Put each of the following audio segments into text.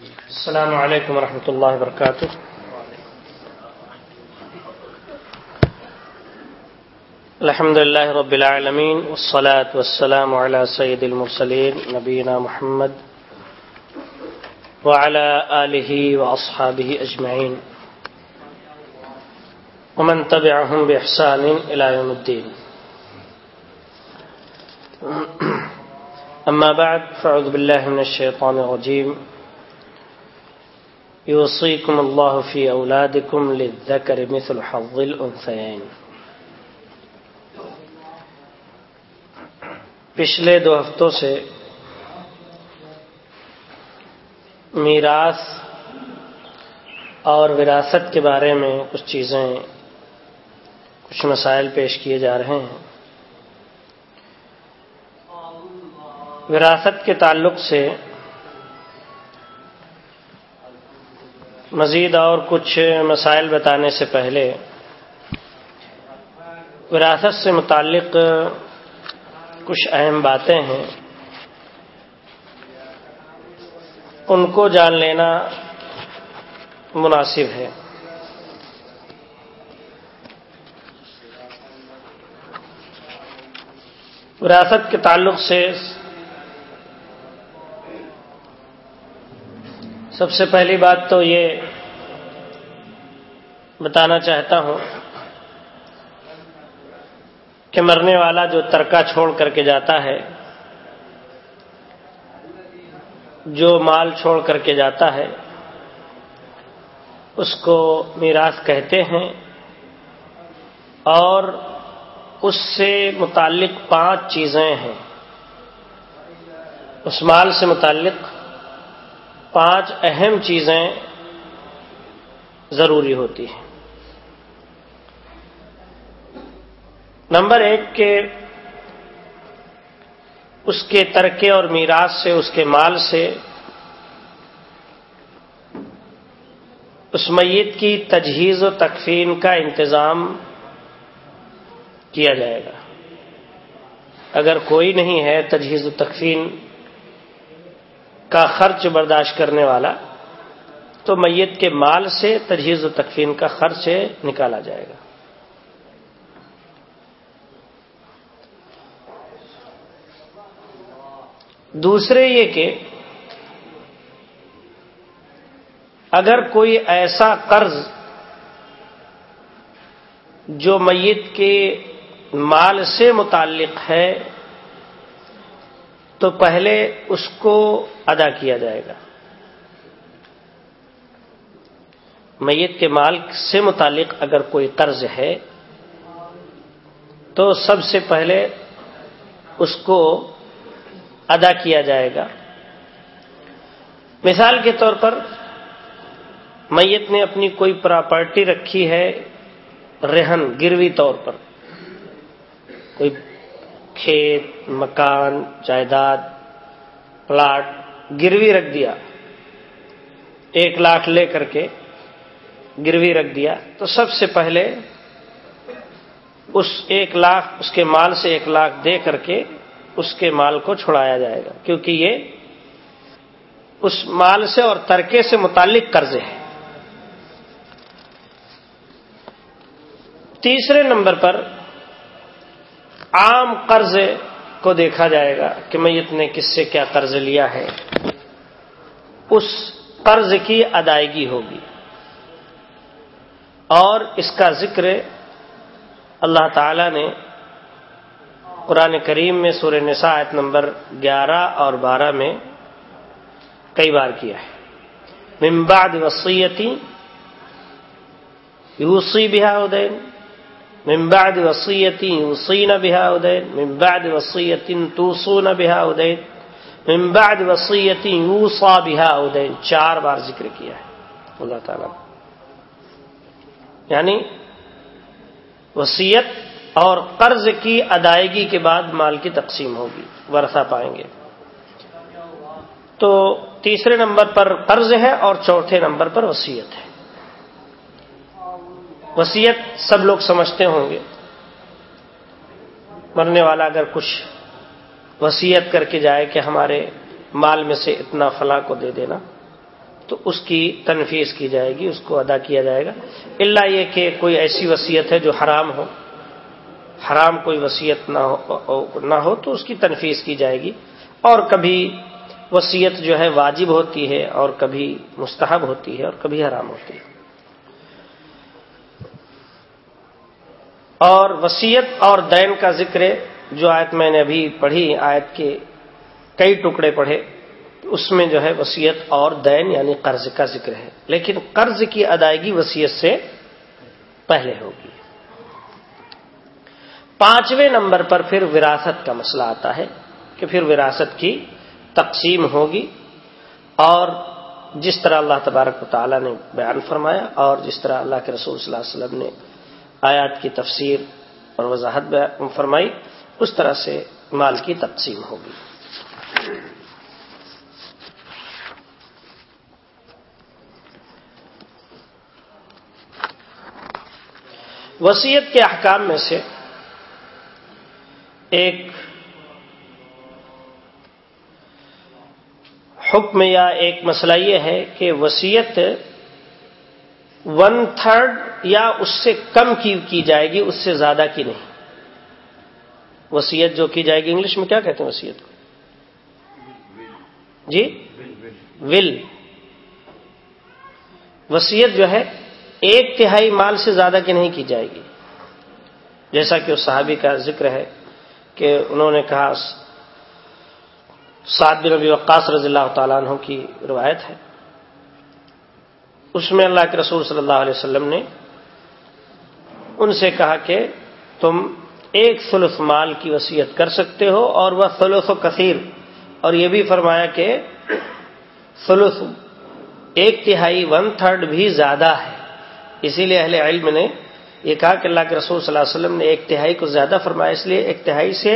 السلام علیکم ورحمۃ اللہ وبرکاتہ الحمد لله رب العالمين والصلاة والسلام على سيد المرسلين نبينا محمد وعلى آله وأصحابه أجمعين. ومن تبعهم بإحسان إلى يوم الدين. أما بعد، فأعوذ بالله من الشيطان الرجيم. يوصيكم الله في أولادكم للذكر مثل حظ الأنثيين. پچھلے دو ہفتوں سے میراث اور وراثت کے بارے میں کچھ چیزیں، کچھ مسائل پیش کیے جا رہے ہیں۔ وراثت کے تعلق سے مزید اور کچھ مسائل بتانے سے پہلے وراثت سے متعلق کچھ اہم باتیں ہیں۔ ان کو جان لینا مناسب ہے۔ وراثت کے تعلق سے سب سے پہلی بات تو یہ بتانا چاہتا ہوں کہ مرنے والا جو ترکا چھوڑ کر کے جاتا ہے، جو مال چھوڑ کر کے جاتا ہے، اس کو میراث کہتے ہیں اور اس سے متعلق پانچ چیزیں ہیں۔ اس مال سے متعلق پانچ اہم چیزیں ضروری ہوتی ہیں۔ نمبر ایک کے اس کے ترکے اور میراث سے، اس کے مال سے اس میت کی تجہیز و تکفین کا انتظام کیا جائے گا۔ اگر کوئی نہیں ہے تجہیز و تکفین کا خرچ برداشت کرنے والا، تو میت کے مال سے تجہیز و تکفین کا خرچ نکالا جائے گا۔ دوسرے یہ کہ اگر کوئی ایسا قرض جو میت کے مال سے متعلق ہے، تو پہلے اس کو ادا کیا جائے گا۔ میت کے مال سے متعلق اگر کوئی قرض ہے، تو سب سے پہلے اس کو ادا کیا جائے گا۔ مثال کے طور پر میت نے اپنی کوئی پراپرٹی رکھی ہے رہن، گروی طور پر۔ کوئی کھیت، مکان، جائیداد، پلاٹ، گروی رکھ دیا۔ ایک لاکھ لے کر کے گروی رکھ دیا۔ تو سب سے پہلے اس ایک لاکھ، اس کے مال سے ایک لاکھ دے کر کے اس کے مال کو چھڑایا جائے گا، کیونکہ یہ اس مال سے اور ترکے سے متعلق قرض ہے۔ تیسرے نمبر پر عام قرض کو دیکھا جائے گا کہ میت نے کس سے کیا قرض لیا ہے۔ اس قرض کی ادائیگی ہوگی۔ اور اس کا ذکر اللہ تعالی نے قرآن کریم میں سورہ نساء نمبر گیارہ اور بارہ میں کئی بار کیا ہے۔ ممباد وسیعتی یوسی بہا ادین۔ ممباد وسیعتی یوسین بہا ادین۔ ممباد وسیعتن توسون بہا ادین۔ ممباد وسیعتی یوسا بہا ادین۔ چار بار ذکر کیا ہے۔ اللہ تعالی۔ یعنی وسیعت اور قرض کی ادائیگی کے بعد مال کی تقسیم ہوگی، ورثہ پائیں گے۔ تو تیسرے نمبر پر قرض ہے اور چوتھے نمبر پر وسیعت ہے۔ وسیعت سب لوگ سمجھتے ہوں گے۔ مرنے والا اگر کچھ وسیعت کر کے جائے کہ ہمارے مال میں سے اتنا فلاں کو دے دینا، تو اس کی تنفیذ کی جائے گی، اس کو ادا کیا جائے گا۔ اللہ یہ کہ کوئی ایسی وصیت ہے جو حرام ہو۔ حرام کوئی وصیت نہ ہو نہ ہو تو اس کی تنفیذ کی جائے گی۔ اور کبھی وصیت جو ہے واجب ہوتی ہے اور کبھی مستحب ہوتی ہے اور کبھی حرام ہوتی ہے۔ اور وسیعت اور دین کا ذکر جو آیت میں نے ابھی پڑھی، آیت کے کئی ٹکڑے پڑھے، اس میں جو ہے وسیعت اور دین یعنی قرض کا ذکر ہے۔ لیکن قرض کی ادائیگی وسیعت سے پہلے ہوگی۔ پانچویں نمبر پر پھر وراثت کا مسئلہ آتا ہے کہ پھر وراثت کی تقسیم ہوگی اور جس طرح اللہ تبارک و تعالیٰ نے بیان فرمایا اور جس طرح اللہ کے رسول صلی اللہ علیہ وسلم نے آیات کی تفسیر اور وضاحت فرمائی، اس طرح سے مال کی تقسیم ہوگی۔ وسیعت کے احکام میں سے ایک حکم یا ایک مسئلہ یہ ہے کہ وسیعت ون تھرڈ یا اس سے کم کی کی جائے گی، اس سے زیادہ کی نہیں۔ وسیعت جو کی جائے گی انگلش میں کیا کہتے ہیں وسیعت کو؟ جی؟ ول وسیعت جو ہے ایک تہائی مال سے زیادہ کی نہیں کی جائے گی۔ جیسا کہ اس صحابی کا ذکر ہے کہ انہوں نے کہا، سعد بن نبی وقاص رضی اللہ تعالیٰ عنہ کی روایت ہے۔ اس میں اللہ کے رسول صلی اللہ علیہ وسلم نے ان سے کہا کہ تم ایک ثلث مال کی وصیت کر سکتے ہو اور وہ ثلث و کثیر۔ اور یہ بھی فرمایا کہ ثلث ایک تہائی ون تھرڈ بھی زیادہ ہے۔ اسی لیے اہل علم نے یہ کہا کہ اللہ کے رسول صلی اللہ علیہ وسلم نے ایک تہائی کو زیادہ فرمایا، اس لیے ایک تہائی سے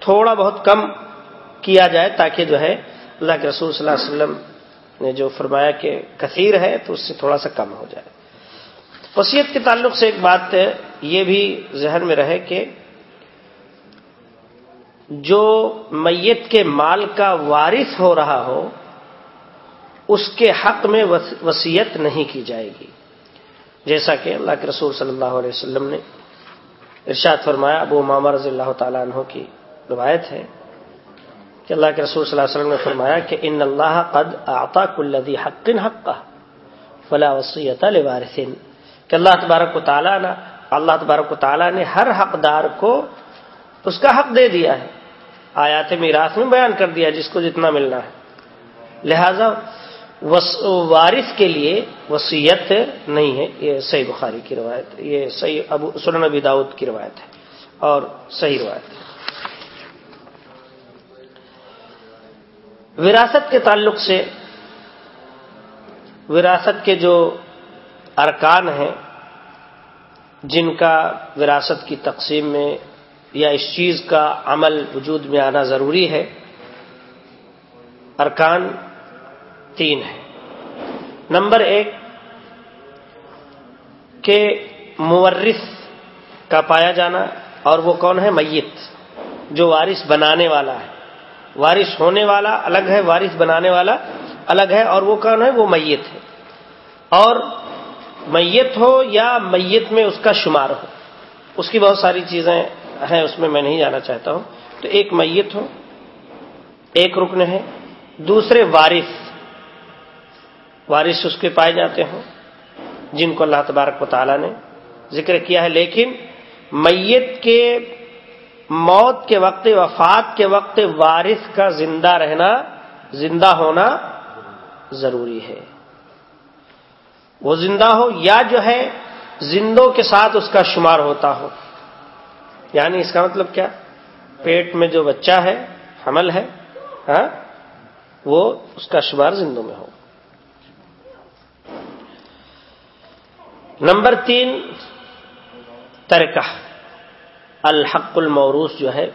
تھوڑا بہت کم کیا جائے تاکہ جو ہے اللہ کے رسول صلی اللہ علیہ وسلم نے جو فرمایا کہ کثیر ہے تو اس سے تھوڑا سا کم ہو جائے۔ وسیعت کے تعلق سے ایک بات یہ بھی ذہن میں رہے کہ جو میت کے مال کا وارث ہو رہا ہو، اس کے حق میں وسیعت نہیں کی جائے گی۔ جیسا کہ اللہ کے رسول صلی اللہ علیہ وسلم نے ارشاد فرمایا، ابو ماما رضی اللہ تعالیٰ عنہ کی روایت ہے کہ اللہ کے رسول صلی اللہ علیہ وسلم نے فرمایا کہ ان اللہ قد آتا کلدی حق حق فلا وسیعت لوارثین کہ اللہ تبارک و تعالیٰ نے اللہ تبارک و تعالیٰ نے ہر حقدار کو اس کا حق دے دیا ہے۔ آیات میراث میں بیان کر دیا جس کو جتنا ملنا ہے۔ لہذا وارث کے لیے وسیعت نہیں ہے، یہ صحیح بخاری کی روایت یہ صحیح ابو سنن نبی داؤد کی روایت ہے اور صحیح روایت ہے۔ وراثت کے تعلق سے وراثت کے جو ارکان ہیں، جن کا وراثت کی تقسیم میں یا اس چیز کا عمل وجود میں آنا ضروری ہے، ارکان تین ہے۔ نمبر ایک، کہ مورث کا پایا جانا، اور وہ کون ہے؟ میت، جو وارث بنانے والا ہے۔ وارث ہونے والا الگ ہے، وارث بنانے والا الگ ہے، اور وہ کون ہے؟ وہ میت ہے۔ اور میت ہو یا میت میں اس کا شمار ہو، اس کی بہت ساری چیزیں ہیں، اس میں میں نہیں جانا چاہتا ہوں۔ تو ایک میت ہو، ایک رکن ہے، دوسرے وارث وارث اس کے پائے جاتے ہوں، جن کو اللہ تبارک و تعالیٰ نے ذکر کیا ہے۔ لیکن میت کے موت کے وقت، وفات کے وقت وارث کا زندہ رہنا، زندہ ہونا ضروری ہے۔ وہ زندہ ہو یا جو ہے زندوں کے ساتھ اس کا شمار ہوتا ہو۔ یعنی اس کا مطلب کیا؟ پیٹ میں جو بچہ ہے، حمل ہے ہاں وہ اس کا شمار زندوں میں ہو۔ نمبر تین، ترکہ۔ الحق الموروث جو ہے،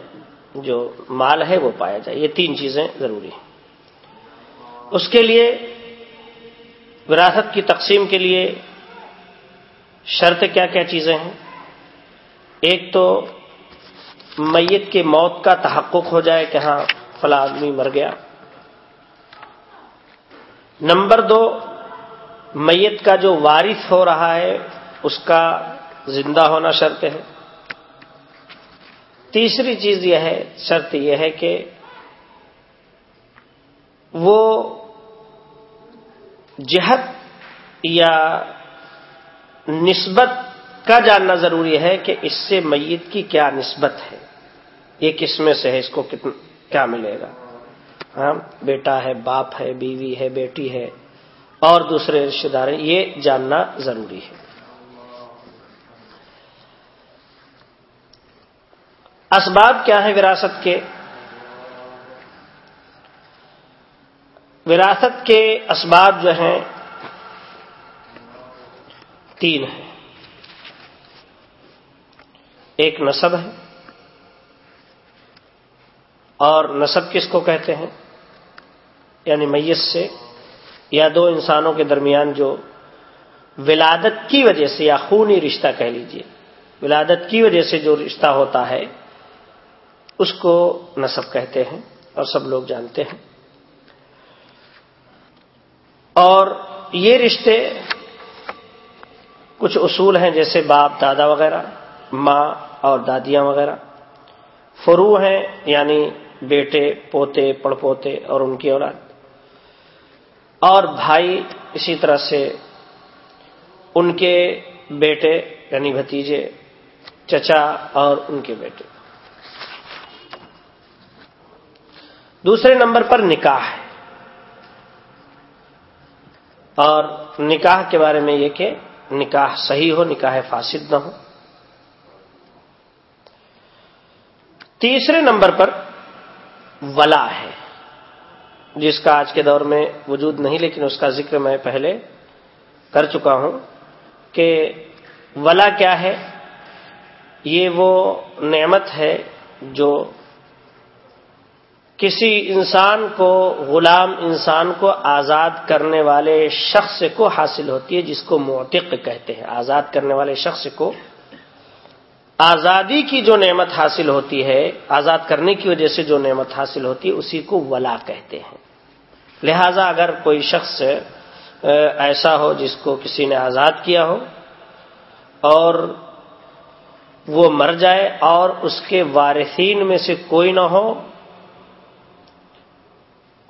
جو مال ہے، وہ پایا جائے۔ یہ تین چیزیں ضروری ہیں۔ اس کے لیے، وراثت کی تقسیم کے لیے شرط کیا کیا چیزیں ہیں؟ ایک تو، میت کے موت کا تحقق ہو جائے کہ ہاں فلاں آدمی مر گیا۔ نمبر دو میت کا جو وارث ہو رہا ہے، اس کا زندہ ہونا شرط ہے۔ تیسری چیز یہ ہے، شرط یہ ہے کہ وہ جہت یا نسبت کا جاننا ضروری ہے کہ اس سے میت کی کیا نسبت ہے۔ یہ کس میں سے ہے، اس کو کیا ملے گا؟ ہاں بیٹا ہے، باپ ہے، بیوی ہے، بیٹی ہے۔ اور دوسرے رشتے دار ہیں، یہ جاننا ضروری ہے۔ اسباب کیا ہے وراثت کے؟ وراثت کے اسباب جو ہیں، تین ہیں۔ ایک نصب ہے، اور نصب کس کو کہتے ہیں؟ یعنی میت سے۔ یا دو انسانوں کے درمیان جو ولادت کی وجہ سے یا خونی رشتہ کہہ لیجیے، ولادت کی وجہ سے جو رشتہ ہوتا ہے، اس کو نصب کہتے ہیں اور سب لوگ جانتے ہیں۔ اور یہ رشتے کچھ اصول ہیں جیسے باپ، دادا وغیرہ، ماں اور دادیاں وغیرہ۔ فرو ہیں یعنی بیٹے، پوتے پڑ پوتے اور ان کی اولاد۔ اور بھائی اسی طرح سے ان کے بیٹے یعنی بھتیجے، چچا اور ان کے بیٹے۔ دوسرے نمبر پر نکاح ہے۔ اور نکاح کے بارے میں یہ کہ نکاح صحیح ہو، نکاح فاسد نہ ہو۔ تیسرے نمبر پر ولا ہے۔ جس کا آج کے دور میں وجود نہیں، لیکن اس کا ذکر میں پہلے کر چکا ہوں کہ ولا کیا ہے؟ یہ وہ نعمت ہے جو کسی انسان کو، غلام انسان کو آزاد کرنے والے شخص کو حاصل ہوتی ہے، جس کو معتق کہتے ہیں۔ آزاد کرنے والے شخص کو آزادی کی جو نعمت حاصل ہوتی ہے، آزاد کرنے کی وجہ سے جو نعمت حاصل ہوتی ہے، اسی کو ولا کہتے ہیں۔ لہذا اگر کوئی شخص ایسا ہو جس کو کسی نے آزاد کیا ہو اور وہ مر جائے اور اس کے وارثین میں سے کوئی نہ ہو،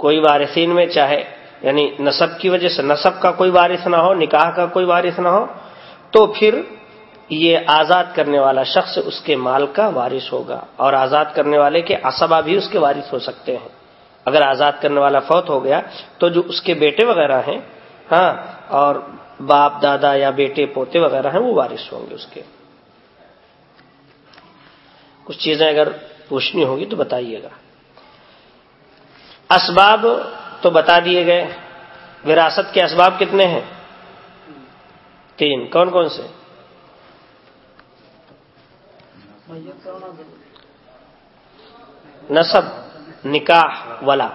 کوئی وارثین میں چاہے یعنی نصب کی وجہ سے نصب کا کوئی وارث نہ ہو، نکاح کا کوئی وارث نہ ہو، تو پھر یہ آزاد کرنے والا شخص اس کے مال کا وارث ہوگا اور آزاد کرنے والے کے اسبا بھی اس کے وارث ہو سکتے ہیں۔ اگر آزاد کرنے والا فوت ہو گیا تو جو اس کے بیٹے وغیرہ ہیں ہاں اور باپ، دادا یا بیٹے، پوتے وغیرہ ہیں، وہ وارث ہوں گے اس کے۔ کچھ چیزیں اگر پوچھنی ہوگی تو بتائیے گا۔ اسباب تو بتا دیے گئے۔ وراثت کے اسباب کتنے ہیں؟ تین۔ کون کون سے؟ نصب نکاح ولا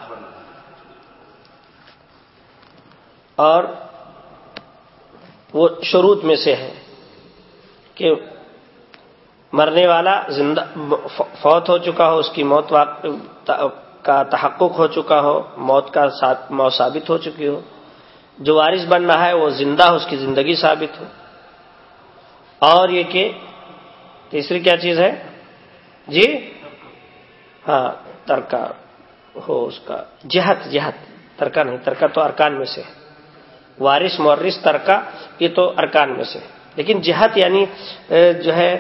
اور وہ شروط میں سے ہے کہ مرنے والا زندہ فوت ہو چکا ہو، اس کی موت کا تحقق ہو چکا ہو، موت کا موت ثابت ہو چکی ہو۔ جو وارث بن رہا ہے، وہ زندہ ہو، اس کی زندگی ثابت ہو۔ اور یہ کہ تیسری کیا چیز ہے؟ جی؟ ہاں ترکا ہو اس کا۔ جہت جہت۔ ترکا نہیں ترکا تو ارکان میں سے وارث، مورث ترکا یہ تو ارکان میں سے لیکن جہت یعنی جو ہے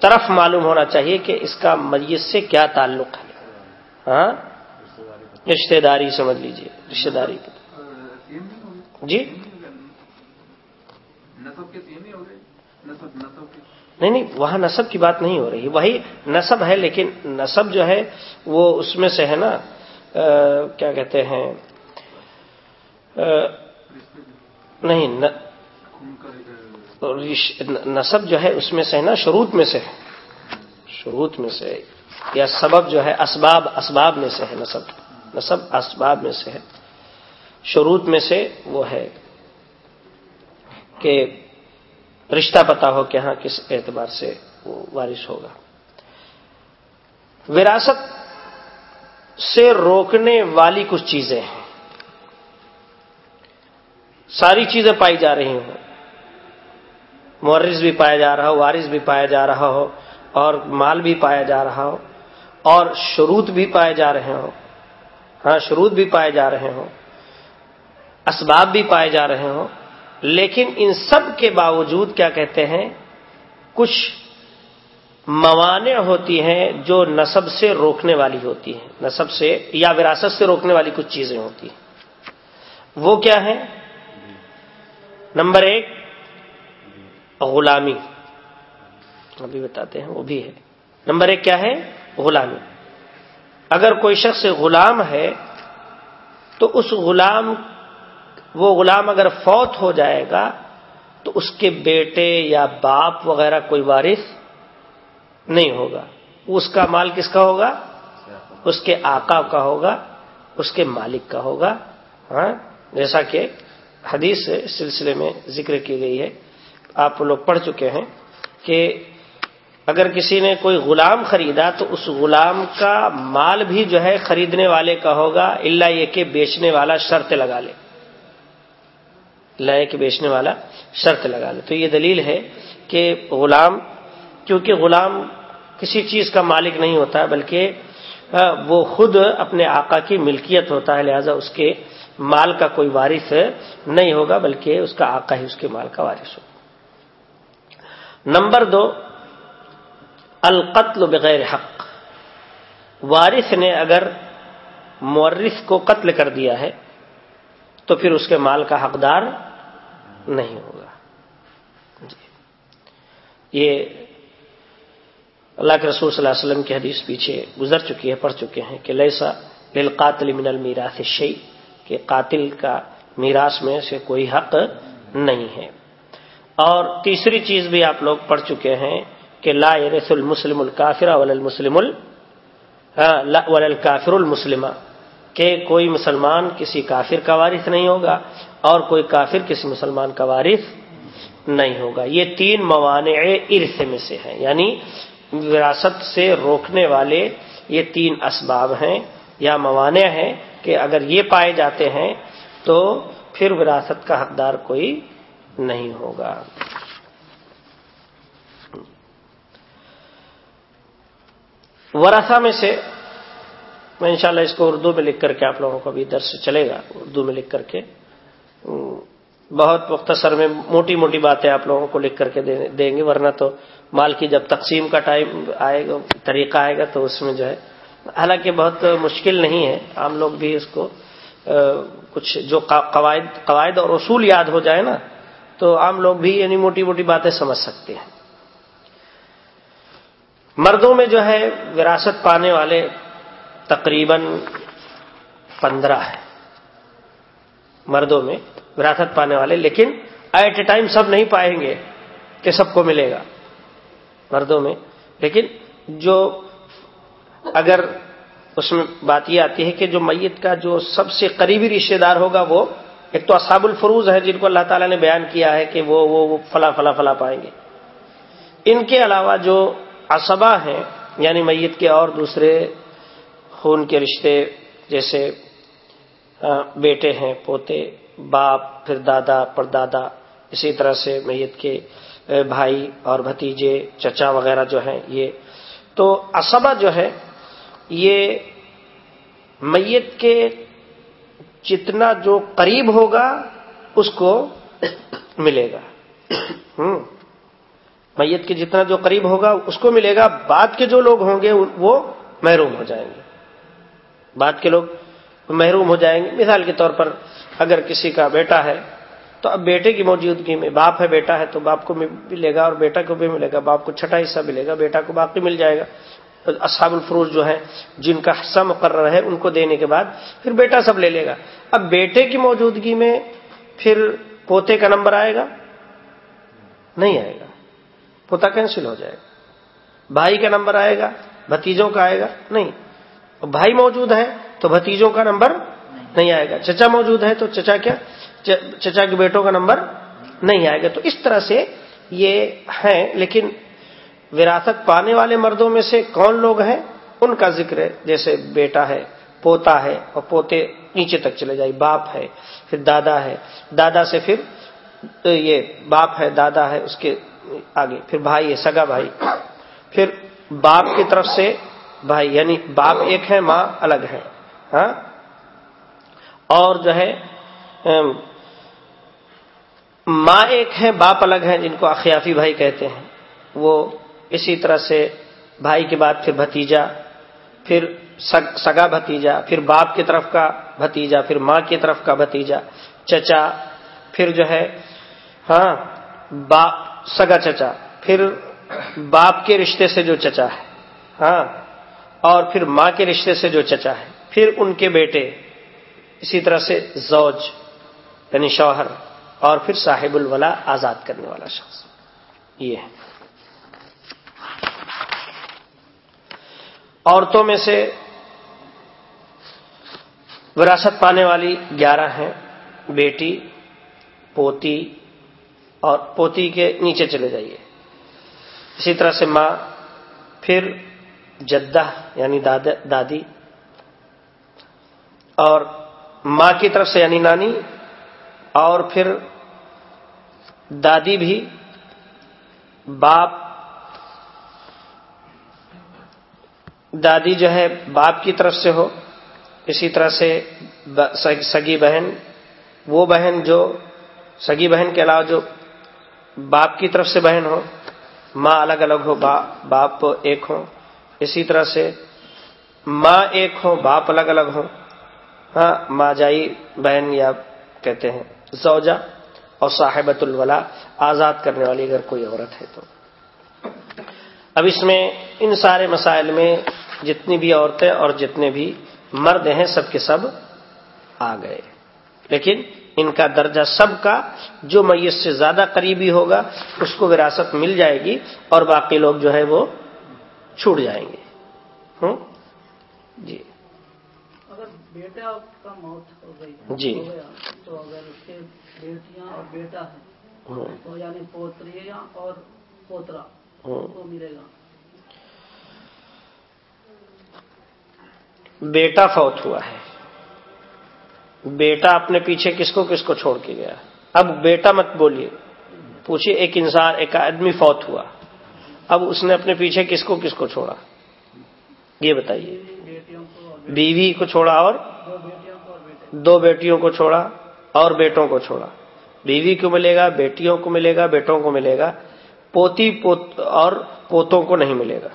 طرف معلوم ہونا چاہیے کہ اس کا میت سے کیا تعلق ہے۔ ہاں؟ رشتے داری سمجھ لیجیے رشتے داری۔ جی؟ نہیں نہیں، وہاں نصب کی بات نہیں ہو رہی۔ وہی نصب ہے، لیکن نصب جو ہے، وہ اس میں سے ہے نا کیا کہتے ہیں؟ نہیں نصب جو ہے، اس میں سے ہے نا، شروط میں سے شروط میں سے، یا سبب جو ہے، اسباب اسباب میں سے ہے نصب۔ نصب اسباب میں سے ہے۔ شروط میں سے وہ ہے کہ رشتہ پتا ہو کہ ہاں کس اعتبار سے وہ وارث ہوگا۔ وراثت سے روکنے والی کچھ چیزیں ہیں۔ ساری چیزیں پائی جا رہی ہوں۔ مورز بھی پایا جا رہا ہو، وارث بھی پایا جا رہا ہو، اور مال بھی پایا جا رہا ہو، اور شروط بھی پائے جا رہے ہوں۔ ہاں شروط بھی پائے جا رہے ہوں۔ اسباب بھی پائے جا رہے ہوں۔ لیکن ان سب کے باوجود کیا کہتے ہیں؟ کچھ موانع ہوتی ہیں جو نصب سے روکنے والی ہوتی ہیں۔ نصب سے یا وراثت سے روکنے والی کچھ چیزیں ہوتی ہیں۔ وہ کیا ہے نمبر ایک، غلامی۔ ابھی بتاتے ہیں، وہ بھی ہے۔ نمبر ایک کیا ہے؟ غلامی۔ اگر کوئی شخص غلام ہے تو اس غلام وہ غلام اگر فوت ہو جائے گا تو اس کے بیٹے یا باپ وغیرہ کوئی وارث نہیں ہوگا۔ اس کا مال کس کا ہوگا؟ اس کے آقا کا ہوگا، اس کے مالک کا ہوگا۔ ہاں جیسا کہ حدیث سلسلے میں ذکر کی گئی ہے۔ آپ لوگ پڑھ چکے ہیں کہ اگر کسی نے کوئی غلام خریدا تو اس غلام کا مال بھی جو ہے خریدنے والے کا ہوگا اللہ یہ کہ بیچنے والا شرط لگا لے۔ اللہ کہ بیچنے والا شرط لگا لے۔ تو یہ دلیل ہے کہ غلام، کیونکہ غلام کسی چیز کا مالک نہیں ہوتا، بلکہ وہ خود اپنے آقا کی ملکیت ہوتا ہے، لہذا اس کے مال کا کوئی وارث نہیں ہوگا، بلکہ اس کا آقا ہی اس کے مال کا وارث ہوگا۔ نمبر دو، القتل بغیر حق۔ وارث نے اگر مورث کو قتل کر دیا ہے، تو پھر اس کے مال کا حقدار نہیں ہوگا۔ جی۔ یہ اللہ کے رسول صلی اللہ علیہ وسلم کی حدیث پیچھے گزر چکی ہے، پڑھ چکے ہیں کہ لیسا للقاتل من المیراث شی کہ قاتل کا میراث میں سے کوئی حق نہیں ہے۔ اور تیسری چیز بھی آپ لوگ پڑھ چکے ہیں کہ لا یرث المسلم الکافر ول المسلم ہاں، ول الکافر کہ کوئی مسلمان کسی کافر کا وارث نہیں ہوگا۔ اور کوئی کافر کسی مسلمان کا وارث نہیں ہوگا۔ یہ تین موانع ارث میں سے ہیں یعنی وراثت سے روکنے والے یہ تین اسباب ہیں، یا موانع ہیں کہ اگر یہ پائے جاتے ہیں تو پھر وراثت کا حقدار کوئی نہیں ہوگا۔ ورثہ میں سے میں انشاءاللہ اس کو اردو میں لکھ کر کے آپ لوگوں کو بھی درس چلے گا، اردو میں لکھ کر کے۔ بہت مختصر میں موٹی موٹی باتیں آپ لوگوں کو لکھ کر کے دیں گے، ورنہ تو مال کی جب تقسیم کا ٹائم آئے گا، طریقہ آئے گا تو اس میں جو ہے، حالانکہ بہت مشکل نہیں ہے، عام لوگ بھی اس کو کچھ جو قواعد قواعد اور اصول یاد ہو جائے نا، تو عام لوگ بھی یعنی موٹی موٹی باتیں سمجھ سکتے ہیں۔ مردوں میں جو ہے، وراثت پانے والے تقریباً پندرہ ہے مردوں میں وراثت پانے والے، لیکن ایٹ اے ٹائم سب نہیں پائیں گے کہ سب کو ملے گا مردوں میں۔ لیکن جو اگر اس میں بات یہ آتی ہے کہ جو میت کا جو سب سے قریبی رشتے دار ہوگا وہ، ایک تو اصحاب الفروز ہے جن کو اللہ تعالیٰ نے بیان کیا ہے کہ وہ وہ فلا فلا فلا پائیں گے۔ ان کے علاوہ جو اسبا ہیں یعنی میت کے اور دوسرے خون کے رشتے، جیسے بیٹے ہیں، پوتے باپ، پھر دادا، پردادا، اسی طرح سے میت کے بھائی اور بھتیجے، چچا وغیرہ جو ہیں یہ۔ تو اسبا جو ہے، یہ میت کے جتنا جو قریب ہوگا، اس کو ملے گا۔ ہوں۔ میت کے جتنا جو قریب ہوگا، اس کو ملے گا۔ بعد کے جو لوگ ہوں گے، وہ محروم ہو جائیں گے۔ بعد کے لوگ محروم ہو جائیں گے۔ مثال کے طور پر اگر کسی کا بیٹا ہے، تو اب بیٹے کی موجودگی میں باپ ہے، بیٹا ہے، تو باپ کو ملے گا اور بیٹا کو بھی ملے گا۔ باپ کو چھٹا حصہ ملے گا، بیٹا کو باقی مل جائے گا۔ اصحاب الفروز جو ہیں، جن کا حصہ مقرر ہے، ان کو دینے کے بعد پھر بیٹا سب لے لے گا۔ اب بیٹے کی موجودگی میں پھر پوتے کا نمبر آئے گا؟ نہیں آئے گا۔ پوتا کینسل ہو جائے گا۔ بھائی کا نمبر آئے گا، بھتیجوں کا آئے گا؟ نہیں۔ بھائی موجود ہے تو بھتیجوں کا نمبر نہیں آئے گا۔ چچا موجود ہے تو چچا کیا؟ چچا کے بیٹوں کا نمبر نہیں آئے گا۔ تو اس طرح سے یہ ہیں، لیکن وراثت پانے والے مردوں میں سے کون لوگ ہیں؟ ان کا ذکر ہے جیسے بیٹا ہے، پوتا ہے اور پوتے نیچے تک چلے جائے۔ باپ ہے، پھر دادا ہے۔ دادا سے پھر یہ باپ ہے، دادا ہے، اس کے آگے۔ پھر بھائی ہے، سگا بھائی۔ پھر باپ کی طرف سے بھائی یعنی باپ ایک ہے، ماں الگ ہے۔ ہاں؟ اور جو ہے ماں ایک ہے باپ الگ ہے جن کو اخیافی بھائی کہتے ہیں۔ وہ اسی طرح سے بھائی کے بعد پھر بھتیجا، پھر سگا بھتیجا، پھر باپ کی طرف کا بھتیجا، پھر ماں کی طرف کا بھتیجا، چچا، پھر جو ہے ہاں باپ سگا چچا، پھر باپ کے رشتے سے جو چچا ہے ہاں اور پھر ماں کے رشتے سے جو چچا ہے، پھر ان کے بیٹے۔ اسی طرح سے زوج یعنی شوہر اور پھر صاحب الولا آزاد کرنے والا شخص۔ یہ ہے۔ عورتوں میں سے وراثت پانے والی گیارہ ہیں، بیٹی، پوتی اور پوتی کے نیچے چلے جائیے۔ اسی طرح سے ماں، پھر جدہ یعنی دادی اور ماں کی طرف سے یعنی نانی اور پھر دادی بھی باپ دادی جو ہے باپ کی طرف سے ہو، اسی طرح سے سگی بہن، وہ بہن جو سگی بہن کے علاوہ جو باپ کی طرف سے بہن ہو، ماں الگ الگ ہو باپ ایک ہو اسی طرح سے ماں ایک ہو باپ الگ الگ ہو ہاں ماں جائی بہن یا کہتے ہیں، زوجہ اور صاحبت الولا آزاد کرنے والی اگر کوئی عورت ہے تو۔ اب اس میں ان سارے مسائل میں جتنی بھی عورتیں اور جتنے بھی مرد ہیں، سب کے سب آ گئے۔ لیکن ان کا درجہ سب کا جو میت سے زیادہ قریبی ہوگا، اس کو وراثت مل جائے گی اور باقی لوگ جو ہے وہ چھوٹ جائیں گے۔ ہوں؟ جی۔ بیٹا کا موت ہو گئی۔ جی۔ تو اگر اس کے بیٹیاں اور بیٹا ہے تو یعنی پوتریاں اور پوترا کو ملے گا۔ بیٹا فوت ہوا ہے۔ بیٹا اپنے پیچھے کس کو کس کو چھوڑ کے گیا؟ اب بیٹا مت بولیے۔ پوچھیے ایک انسان ایک آدمی فوت ہوا۔ اب اس نے اپنے پیچھے کس کو کس کو چھوڑا؟ یہ بتائیے۔ بیوی کو چھوڑا اور دو بیٹیوں کو چھوڑا اور بیٹوں کو چھوڑا۔ بیوی کو ملے گا بیٹیوں کو ملے گا بیٹوں کو ملے گا۔ پوتی پوت اور پوتوں کو نہیں ملے گا۔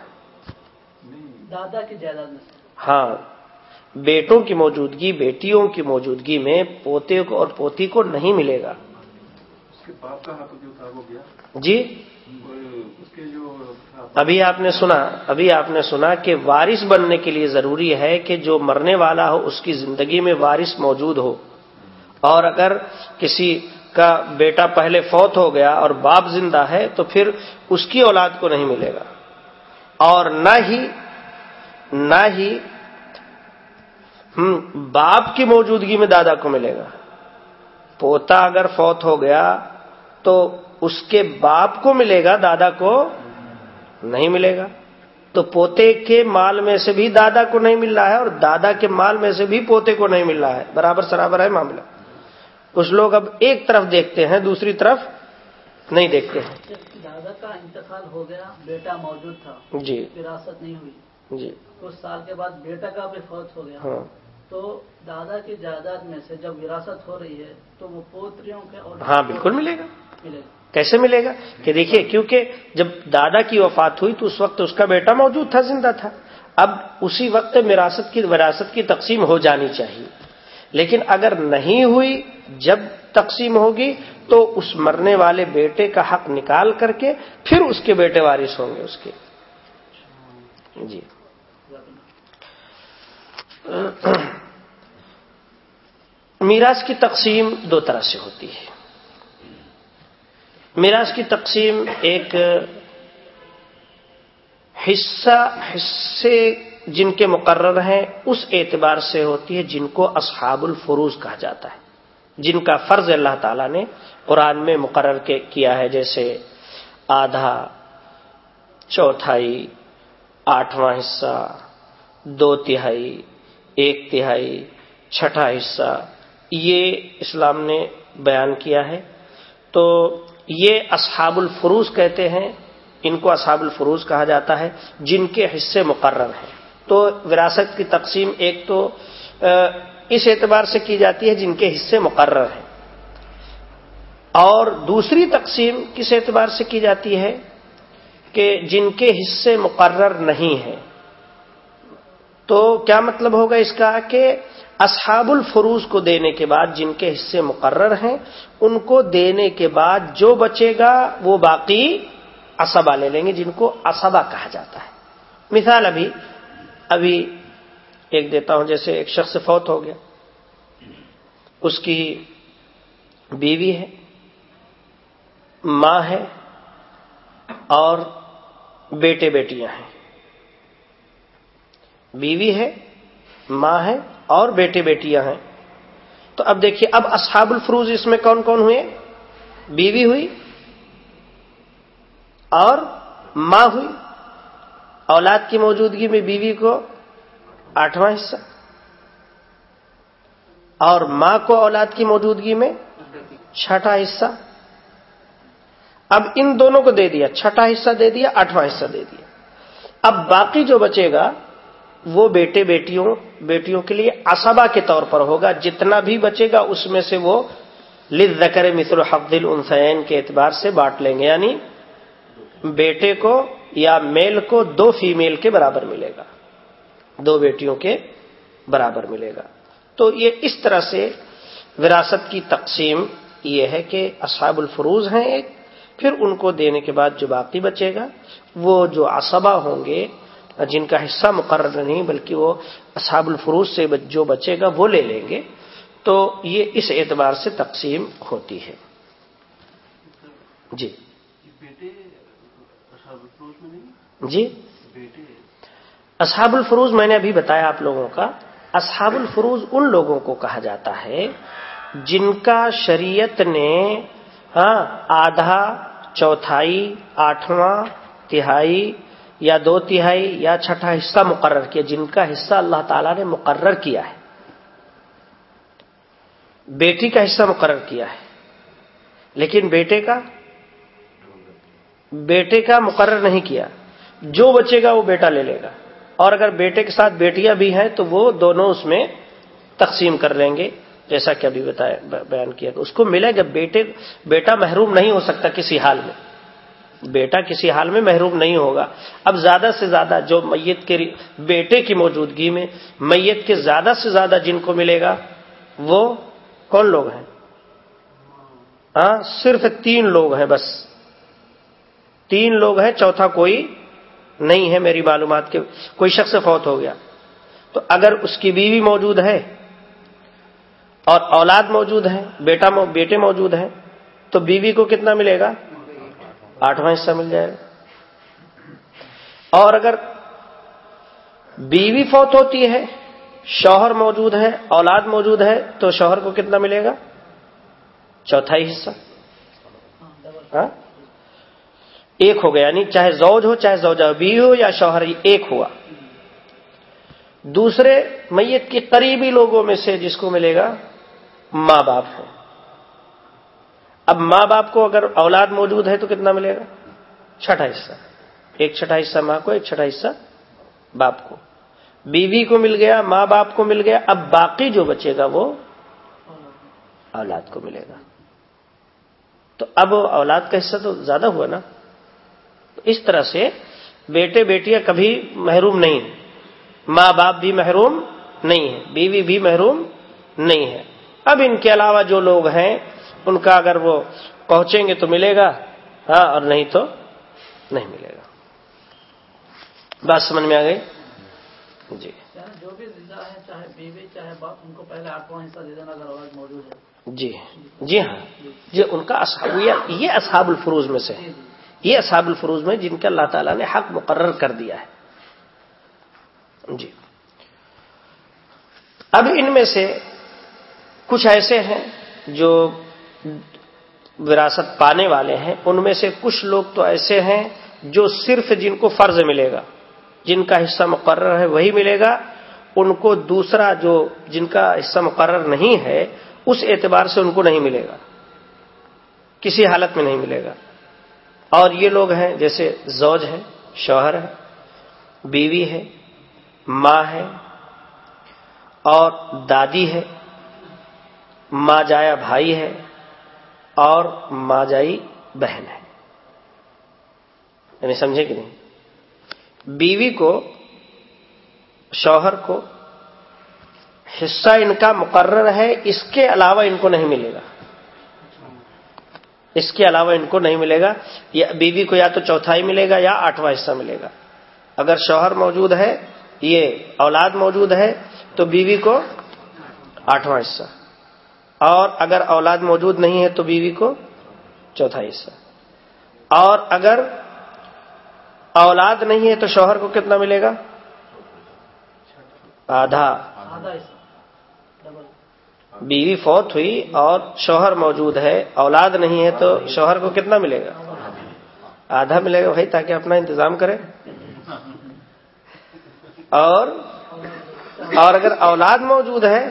دادا کی جائیداد ہاں بیٹوں کی موجودگی بیٹیوں کی موجودگی میں پوتے کو اور پوتی کو نہیں ملے گا۔ جی؟ ابھی آپ نے سنا، ابھی آپ نے سنا کہ وارث بننے کے لیے ضروری ہے کہ جو مرنے والا ہو، اس کی زندگی میں وارث موجود ہو۔ اور اگر کسی کا بیٹا پہلے فوت ہو گیا اور باپ زندہ ہے، تو پھر اس کی اولاد کو نہیں ملے گا۔ اور نہ ہی نہ ہی باپ کی موجودگی میں دادا کو ملے گا۔ پوتا اگر فوت ہو گیا، تو اس کے باپ کو ملے گا دادا کو نہیں ملے گا۔ تو پوتے کے مال میں سے بھی دادا کو نہیں مل رہا ہے اور دادا کے مال میں سے بھی پوتے کو نہیں مل رہا ہے۔ برابر سرابر ہے معاملہ۔ کچھ لوگ اب ایک طرف دیکھتے ہیں دوسری طرف نہیں دیکھتے ہیں۔ دادا کا انتقال ہو گیا بیٹا موجود تھا۔ جی۔ وراثت نہیں ہوئی۔ جی۔ کچھ سال کے بعد بیٹا کا بھی فوت ہو گیا۔ ہاں۔ تو دادا کی جائیداد میں سے جب وراثت ہو رہی ہے تو وہ پوتریوں کے اور ہاں بالکل ملے گا۔ ملے گا۔ کیسے ملے گا؟ کہ دیکھیے، کیونکہ جب دادا کی وفات ہوئی تو اس وقت اس کا بیٹا موجود تھا، زندہ تھا۔ اب اسی وقت وراثت کی وراثت کی تقسیم ہو جانی چاہیے۔ لیکن اگر نہیں ہوئی، جب تقسیم ہوگی تو اس مرنے والے بیٹے کا حق نکال کر کے پھر اس کے بیٹے وارث ہوں گے اس کے۔ جی۔ میراث کی تقسیم دو طرح سے ہوتی ہے۔ میراث کی تقسیم ایک حصہ، حصے جن کے مقرر ہیں، اس اعتبار سے ہوتی ہے جن کو اصحاب الفروز کہا جاتا ہے، جن کا فرض اللہ تعالی نے قرآن میں مقرر کیا ہے، جیسے آدھا، چوتھائی، آٹھواں حصہ، دو تہائی، ایک تہائی، چھٹا حصہ، یہ اسلام نے بیان کیا ہے۔ تو یہ اصحاب الفروز کہتے ہیں، ان کو اصحاب الفروز کہا جاتا ہے، جن کے حصے مقرر ہیں۔ تو وراثت کی تقسیم ایک تو اس اعتبار سے کی جاتی ہے جن کے حصے مقرر ہیں۔ اور دوسری تقسیم کس اعتبار سے کی جاتی ہے کہ جن کے حصے مقرر نہیں ہیں۔ تو کیا مطلب ہوگا اس کا کہ اصحاب الفروز کو دینے کے بعد جن کے حصے مقرر ہیں، ان کو دینے کے بعد جو بچے گا وہ باقی اسبا لے لیں گے، جن کو اسبا کہا جاتا ہے۔ مثال ابھی ابھی ایک دیتا ہوں، جیسے ایک شخص فوت ہو گیا۔ اس کی بیوی ہے، ماں ہے، اور بیٹے بیٹیاں ہیں۔ بیوی ہے، ماں ہے اور بیٹے بیٹیاں ہیں۔ تو اب دیکھیے، اب اصحاب الفروز اس میں کون کون ہوئے؟ بیوی ہوئی اور ماں ہوئی۔ اولاد کی موجودگی میں بیوی کو آٹھواں حصہ اور ماں کو اولاد کی موجودگی میں چھٹا حصہ۔ اب ان دونوں کو دے دیا، چھٹا حصہ دے دیا، آٹھواں حصہ دے دیا۔ اب باقی جو بچے گا وہ بیٹے بیٹیوں بیٹیوں کے لیے اسبا کے طور پر ہوگا۔ جتنا بھی بچے گا، اس میں سے وہ لد زکر مصر حفظ السین کے اعتبار سے بانٹ لیں گے۔ یعنی بیٹے کو یا میل کو دو فیمیل کے برابر ملے گا۔ دو بیٹیوں کے برابر ملے گا۔ تو یہ اس طرح سے وراثت کی تقسیم یہ ہے کہ اصحاب الفروز ہیں ایک، پھر ان کو دینے کے بعد جو باقی بچے گا، وہ جو اسبا ہوں گے جن کا حصہ مقرر نہیں بلکہ وہ اصحاب الفروز سے جو بچے گا وہ لے لیں گے۔ تو یہ اس اعتبار سے تقسیم ہوتی ہے۔ جی۔ جی۔ اصحاب الفروز میں نے ابھی بتایا آپ لوگوں کا۔ اصحاب الفروز ان لوگوں کو کہا جاتا ہے جن کا شریعت نے ہاں آدھا چوتھائی آٹھواں تہائی یا دو تہائی یا چھٹا حصہ مقرر کیا، جن کا حصہ اللہ تعالی نے مقرر کیا ہے۔ بیٹی کا حصہ مقرر کیا ہے۔ لیکن بیٹے کا بیٹے کا مقرر نہیں کیا۔ جو بچے گا وہ بیٹا لے لے گا۔ اور اگر بیٹے کے ساتھ بیٹیاں بھی ہیں تو وہ دونوں اس میں تقسیم کر لیں گے، جیسا کہ ابھی بتایا، بیان کیا۔ اس کو ملے گا بیٹے، بیٹا محروم نہیں ہو سکتا کسی حال میں۔ بیٹا کسی حال میں محروم نہیں ہوگا۔ اب زیادہ سے زیادہ جو میت کے بیٹے کی موجودگی میں میت کے زیادہ سے زیادہ جن کو ملے گا، وہ کون لوگ ہیں؟ ہاں صرف تین لوگ ہیں بس۔ تین لوگ ہیں، چوتھا کوئی نہیں ہے میری معلومات کے کوئی شخص فوت ہو گیا۔ تو اگر اس کی بیوی موجود ہے اور اولاد موجود ہے، بیٹا بیٹے موجود ہیں، تو بیوی کو کتنا ملے گا؟ آٹھواں حصہ مل جائے گا۔ اور اگر بیوی فوت ہوتی ہے، شوہر موجود ہے اولاد موجود ہے تو شوہر کو کتنا ملے گا؟ چوتھائی حصہ۔ ہاں؟ ایک ہو گیا یعنی چاہے زوج ہو، چاہے زوجہ، بیوی ہو یا شوہر ایک ہوا۔ دوسرے میت کے قریبی لوگوں میں سے جس کو ملے گا، ماں باپ ہے اب ماں باپ کو اگر اولاد موجود ہے تو کتنا ملے گا؟ چھٹا حصہ۔ ایک چھٹا حصہ ماں کو، ایک چھٹا حصہ باپ کو۔ بیوی کو مل گیا، ماں باپ کو مل گیا، اب باقی جو بچے گا وہ اولاد کو ملے گا۔ تو اب اولاد کا حصہ تو زیادہ ہوا نا۔ اس طرح سے بیٹے بیٹیاں کبھی محروم نہیں ماں باپ بھی محروم نہیں ہے بیوی بھی محروم نہیں ہے۔ اب ان کے علاوہ جو لوگ ہیں ان کا اگر وہ پہنچیں گے تو ملے گا ہاں اور نہیں تو نہیں ملے گا۔ بات سمجھ میں آ گئی؟ جی۔ جو بھی ہے چاہے بیوی چاہے باپ ان کو پہلے آٹھواں حصہ دے دینا اگر موجود ہے۔ جی۔ جی ہاں۔ جی ان کا یہ اصحاب الفروز میں سے یہ اصحاب الفروز میں جن کا اللہ تعالیٰ نے حق مقرر کر دیا ہے۔ جی۔ اب ان میں سے کچھ ایسے ہیں جو وراثت پانے والے ہیں، ان میں سے کچھ لوگ تو ایسے ہیں جو صرف جن کو فرض ملے گا، جن کا حصہ مقرر ہے وہی ملے گا، ان کو دوسرا جو جن کا حصہ مقرر نہیں ہے، اس اعتبار سے ان کو نہیں ملے گا، کسی حالت میں نہیں ملے گا۔ اور یہ لوگ ہیں، جیسے زوج ہے، شوہر ہے، بیوی ہے، ماں ہے، اور دادی ہے، ماں جایا بھائی ہے اور ماں جائی بہن ہے۔ یعنی سمجھے کہ نہیں؟ بیوی کو، شوہر کو حصہ ان کا مقرر ہے، اس کے علاوہ ان کو نہیں ملے گا۔ اس کے علاوہ ان کو نہیں ملے گا۔ یا بیوی کو یا تو چوتھائی ملے گا یا آٹھواں حصہ ملے گا۔ اگر شوہر موجود ہے، یہ اولاد موجود ہے، تو بیوی کو آٹھواں حصہ۔ اور اگر اولاد موجود نہیں ہے تو بیوی کو چوتھا حصہ۔ اور اگر اولاد نہیں ہے تو شوہر کو کتنا ملے گا؟ آدھا۔ بیوی فوت ہوئی اور شوہر موجود ہے، اولاد نہیں ہے تو شوہر کو کتنا ملے گا؟ آدھا ملے گا بھائی تاکہ اپنا انتظام کرے۔ اور اور اگر اولاد موجود ہے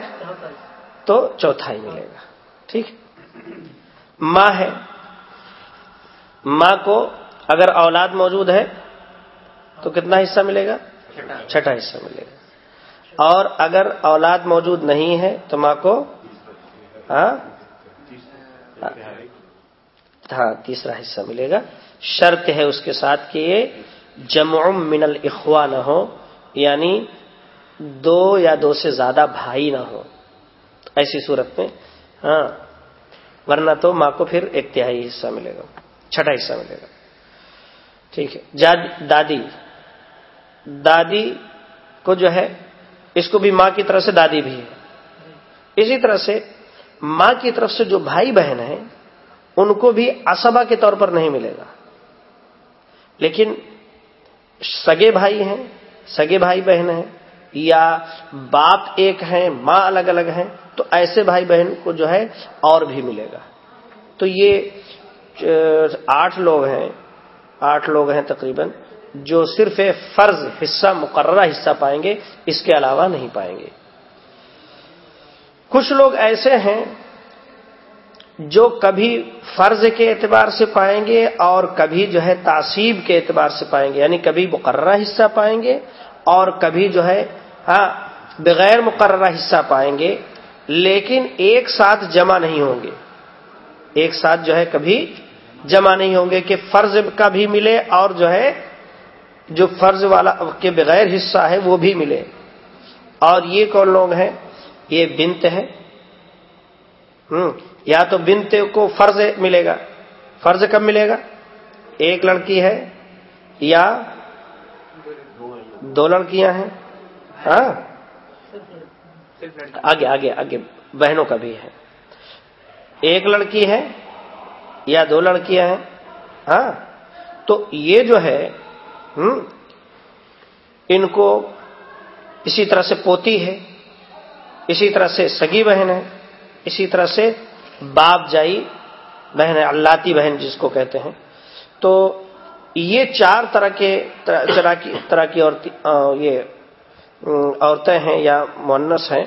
تو چوتھائی ملے گا۔ ٹھیک؟ ماں ہے۔ ماں کو اگر اولاد موجود ہے تو کتنا حصہ ملے گا؟ چھٹا حصہ ملے گا۔ اور اگر اولاد موجود نہیں ہے تو ماں کو ہاں؟, ہاں، تیسرا حصہ ملے گا۔ شرط ہے اس کے ساتھ کہ یہ جمع من الاخوہ نہ ہو یعنی دو یا دو سے زیادہ بھائی نہ ہو۔ ایسی صورت میں ہاں ورنہ تو ماں کو پھر ایک تہائی حصہ ملے گا، چھٹا حصہ ملے گا۔ ٹھیک ہے دادی۔ دادی کو جو ہے، اس کو بھی ماں کی طرف سے دادی بھی ہے۔ اسی طرح سے ماں کی طرف سے جو بھائی بہن ہیں، ان کو بھی اسبا کے طور پر نہیں ملے گا۔ لیکن سگے بھائی ہیں، سگے بھائی بہن ہیں یا باپ ایک ہیں، ماں الگ الگ ہیں، تو ایسے بھائی بہن کو جو ہے اور بھی ملے گا۔ تو یہ آٹھ لوگ ہیں، آٹھ لوگ ہیں تقریباً، جو صرف فرض حصہ، مقررہ حصہ پائیں گے، اس کے علاوہ نہیں پائیں گے۔ کچھ لوگ ایسے ہیں جو کبھی فرض کے اعتبار سے پائیں گے اور کبھی جو ہے تعصیب کے اعتبار سے پائیں گے یعنی کبھی مقررہ حصہ پائیں گے اور کبھی جو ہے ہاں بغیر مقررہ حصہ پائیں گے، لیکن ایک ساتھ جمع نہیں ہوں گے۔ ایک ساتھ جو ہے کبھی جمع نہیں ہوں گے کہ فرض کا بھی ملے اور جو ہے، جو فرض والا کے بغیر حصہ ہے وہ بھی ملے۔ اور یہ کون لوگ ہیں؟ یہ بنت ہے یا تو بنت کو فرض ملے گا۔ فرض کب ملے گا؟ ایک لڑکی ہے یا دو لڑکیاں ہیں؟ ہاں؟ آگے آگے آگے، بہنوں کا بھی ہے۔ ایک لڑکی ہے یا دو لڑکیاں ہیں؟ ہاں؟ تو یہ جو ہے ان کو اسی طرح سے پوتی ہے، اسی طرح سے سگی بہن ہے، اسی طرح سے باپ جائی بہن ہے اللہ بہن جس کو کہتے ہیں۔ تو یہ چار طرح کے، طرح کی اور یہ عورتیں ہیں یا مونس ہیں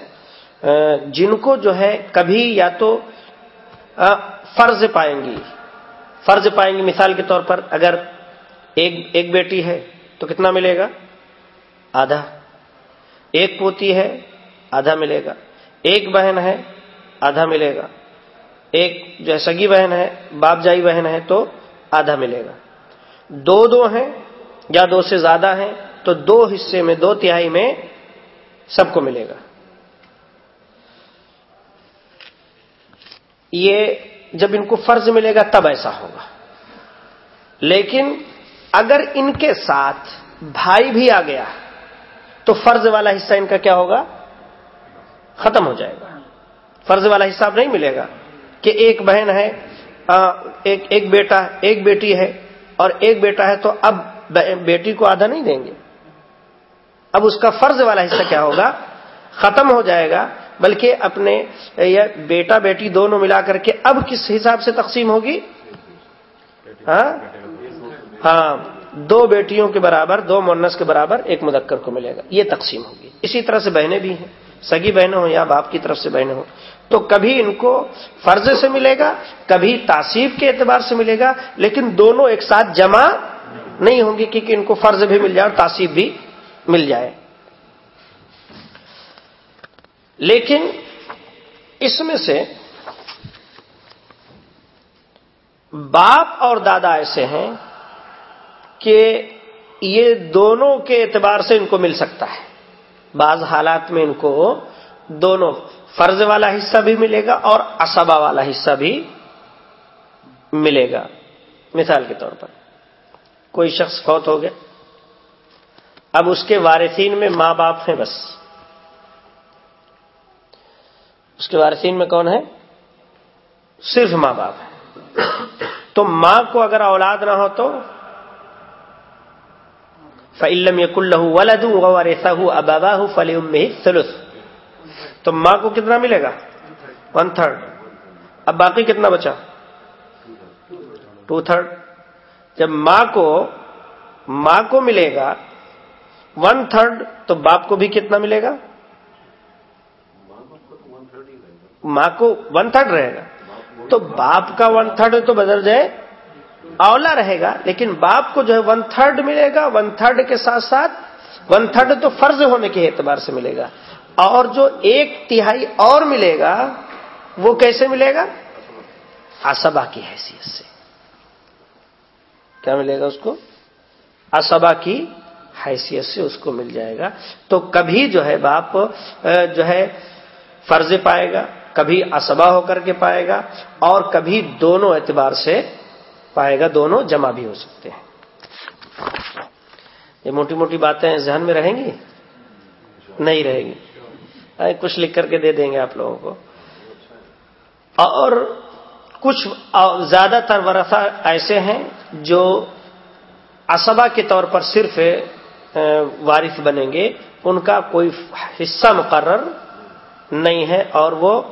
جن کو جو ہے کبھی یا تو فرض پائیں گی۔ فرض پائیں گی، مثال کے طور پر اگر ایک ایک بیٹی ہے تو کتنا ملے گا؟ آدھا۔ ایک پوتی ہے، آدھا ملے گا۔ ایک بہن ہے، آدھا ملے گا۔ ایک جو ہے سگی بہن ہے، باپ جائی بہن ہے تو آدھا ملے گا۔ دو دو ہیں یا دو سے زیادہ ہیں تو دو حصے میں، دو تہائی میں سب کو ملے گا۔ یہ جب ان کو فرض ملے گا تب ایسا ہوگا۔ لیکن اگر ان کے ساتھ بھائی بھی آ گیا، تو فرض والا حصہ ان کا کیا ہوگا؟ ختم ہو جائے گا۔ فرض والا حصہ نہیں ملے گا کہ ایک بہن ہے ایک ایک بیٹا، ایک بیٹی ہے، اور ایک بیٹا ہے تو اب بیٹی کو آدھا نہیں دیں گے۔ اب اس کا فرض والا حصہ کیا ہوگا؟ ختم ہو جائے گا، بلکہ اپنے بیٹا بیٹی دونوں ملا کر کے اب کس حساب سے تقسیم ہوگی؟ ہاں؟ ہاں دو بیٹیوں کے برابر، دو مونس کے برابر ایک مدکر کو ملے گا، یہ تقسیم ہوگی۔ اسی طرح سے بہنیں بھی ہیں۔ سگی بہنیں ہوں یا باپ کی طرف سے بہنیں ہوں۔ تو کبھی ان کو فرض سے ملے گا، کبھی تعصیب کے اعتبار سے ملے گا، لیکن دونوں ایک ساتھ جمع نہیں ہوں گی، کیونکہ ان کو فرض بھی مل جائے اور تعصیب بھی مل جائے۔ لیکن اس میں سے باپ اور دادا ایسے ہیں کہ یہ دونوں کے اعتبار سے ان کو مل سکتا ہے۔ بعض حالات میں ان کو دونوں فرض والا حصہ بھی ملے گا اور اسبا والا حصہ بھی ملے گا۔ مثال کے طور پر کوئی شخص فوت ہو گیا۔ اب اس کے وارثین میں ماں باپ ہیں بس۔ اس کے وارثین میں کون ہے صرف ماں باپ ہے تو ماں کو اگر اولاد نہ ہو تو؟ فعلم یق اللہ ولد ریسا ہوں ابابا ہوں فلیم سلس تو ماں کو کتنا ملے گا؟ ون تھرڈ اب باقی کتنا بچا؟ ٹو تھرڈ جب ماں کو ماں کو ملے گا ون تھرڈ تو باپ کو بھی کتنا ملے گا؟ ماں کو ون تھرڈ رہے گا۔ تو باپ کا ون تھرڈ تو بدل جائے، اولا رہے گا، لیکن باپ کو جو ہے ون تھرڈ ملے گا، ون تھرڈ کے ساتھ ساتھ ون تھرڈ تو فرض ہونے کے اعتبار سے ملے گا۔ اور جو ایک تہائی اور ملے گا، وہ کیسے ملے گا؟ آسبا کی حیثیت سے۔ کیا ملے گا اس کو؟ اسبا کی حیثیت سے اس کو مل جائے گا۔ تو کبھی جو ہے باپ جو ہے فرض پائے گا، کبھی اسبا ہو کر کے پائے گا اور کبھی دونوں اعتبار سے پائے گا، دونوں جمع بھی ہو سکتے ہیں۔ یہ موٹی موٹی باتیں ذہن میں رہیں گی؟ نہیں رہے گی۔ کچھ لکھ کر کے دے دیں گے آپ لوگوں کو۔ اور کچھ زیادہ تر ورثہ ایسے ہیں جو اسبا کے طور پر صرف وارث بنیں گے، ان کا کوئی حصہ مقرر نہیں ہے اور وہ